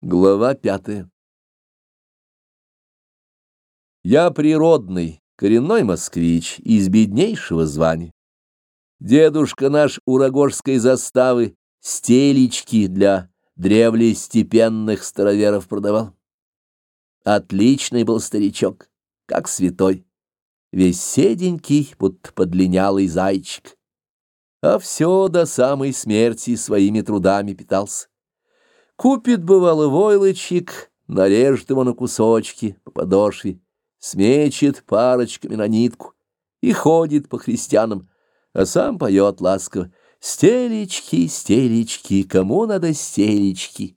Глава пятая Я природный, коренной москвич из беднейшего звания. Дедушка наш у Рогожской заставы стелечки для древлестепенных староверов продавал. Отличный был старичок, как святой, весь седенький, будто подлинялый зайчик, а все до самой смерти своими трудами питался. Купит, бывало, войлочек, нарежет его на кусочки по подошве, смечет парочками на нитку и ходит по христианам, а сам поет ласково «Стелечки, стелечки, кому надо стелечки?»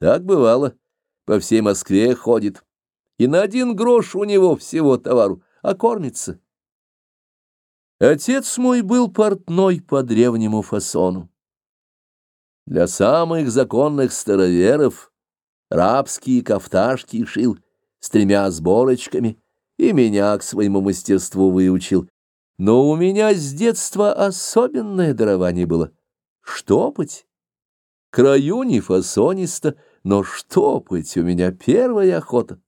Так бывало, по всей Москве ходит, и на один грош у него всего товару, а кормится. Отец мой был портной по древнему фасону. Для самых законных староверов рабские кафташки шил с тремя сборочками и меня к своему мастерству выучил. Но у меня с детства особенное дарование было — штопать. Краю не фасониста, но штопать у меня первая охота.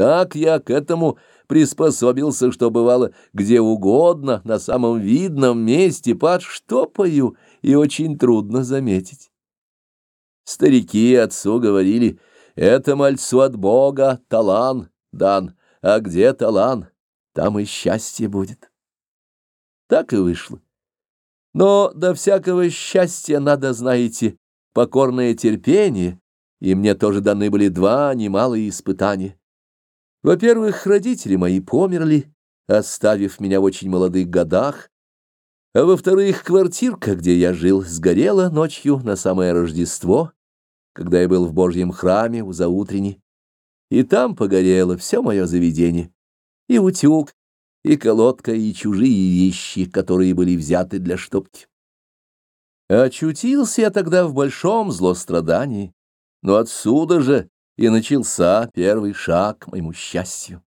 Так я к этому приспособился, что бывало где угодно, на самом видном месте подштопаю — и очень трудно заметить. Старики отцу говорили, это мальцу от Бога талан дан, а где талан, там и счастье будет. Так и вышло. Но до всякого счастья надо, знаете, покорное терпение, и мне тоже даны были два немалые испытания. Во-первых, родители мои померли, оставив меня в очень молодых годах, а во-вторых, квартирка, где я жил, сгорела ночью на самое Рождество, когда я был в Божьем храме у заутрени. И там погорело все мое заведение. И утюг, и колодка, и чужие вещи, которые были взяты для штопки. Очутился я тогда в большом злострадании, но отсюда же и начался первый шаг к моему счастью.